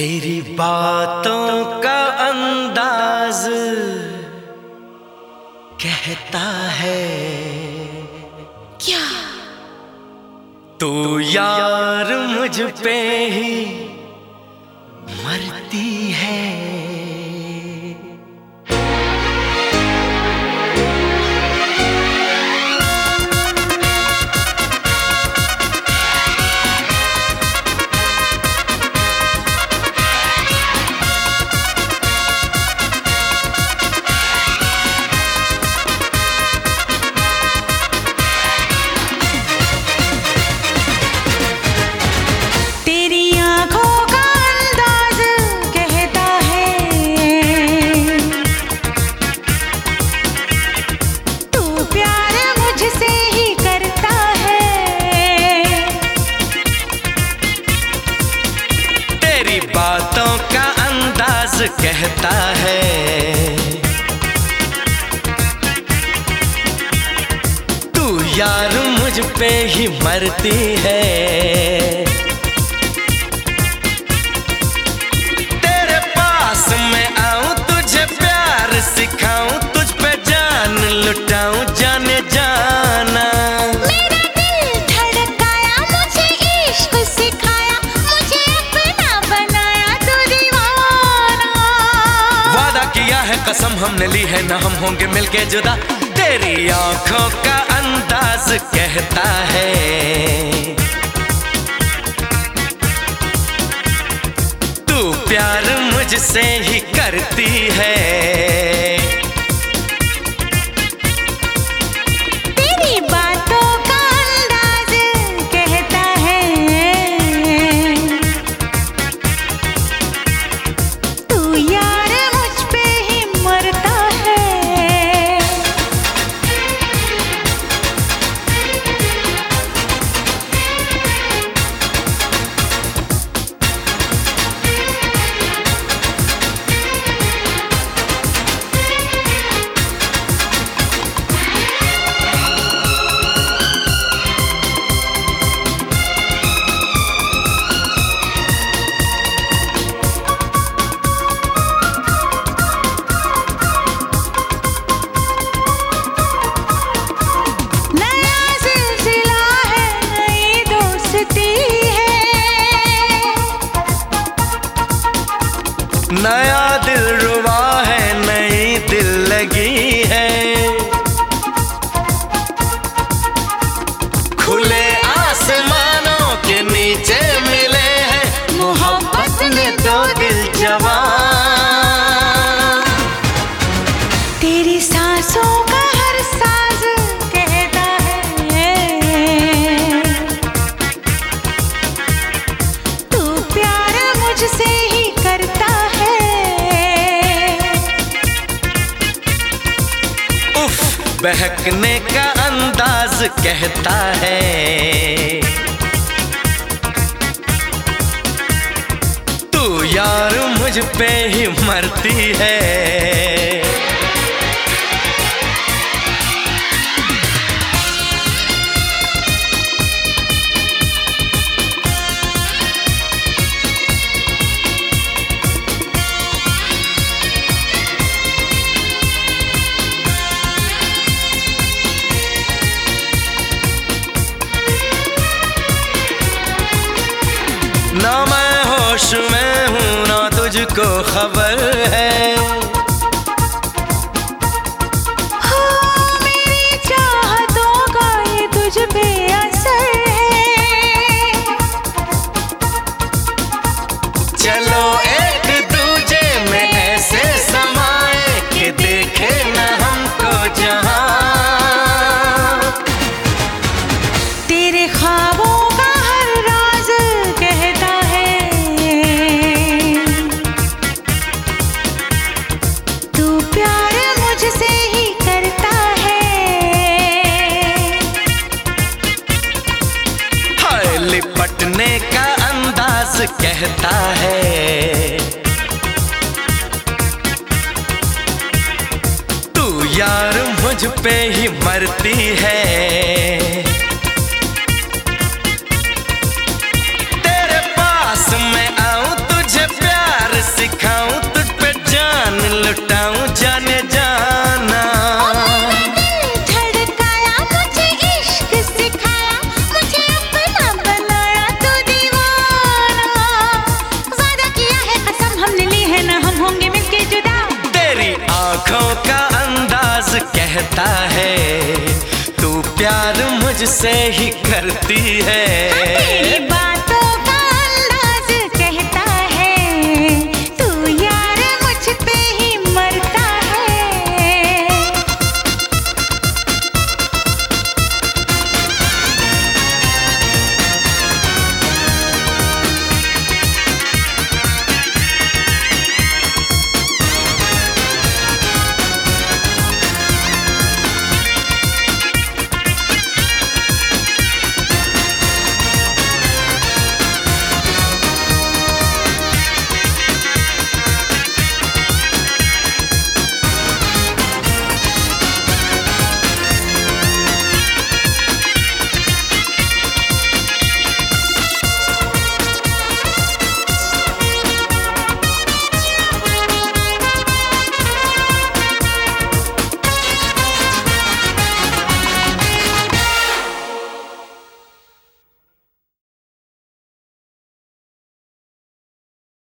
तेरी बातों का अंदाज कहता है। क्या? तू यार मुझ पे ही मरती है। तेरी बातों का अंदाज कहता है। तू यार मुझ पे ही मरती है। तेरे पास मैं आऊँ तुझे प्यार सिखाऊं, तुझ पे जान लुटाऊं जाना कसम हमने ली है, ना हम होंगे मिलके जुदा। तेरी आँखों का अंदाज कहता है। तू प्यार मुझसे ही करती है। दोस्ती है। नया दिल रुबा है, नई दिल लगी है। खुले आसमानों के नीचे मिले बहकने का अंदाज कहता है। तू यार मुझ पे ही मरती है। ना मैं होश में हूँ ना तुझको खबर है। कहता है। तू यार मुझ पे ही मरती है। कहता है तू प्यार मुझसे ही करती है। हाँ,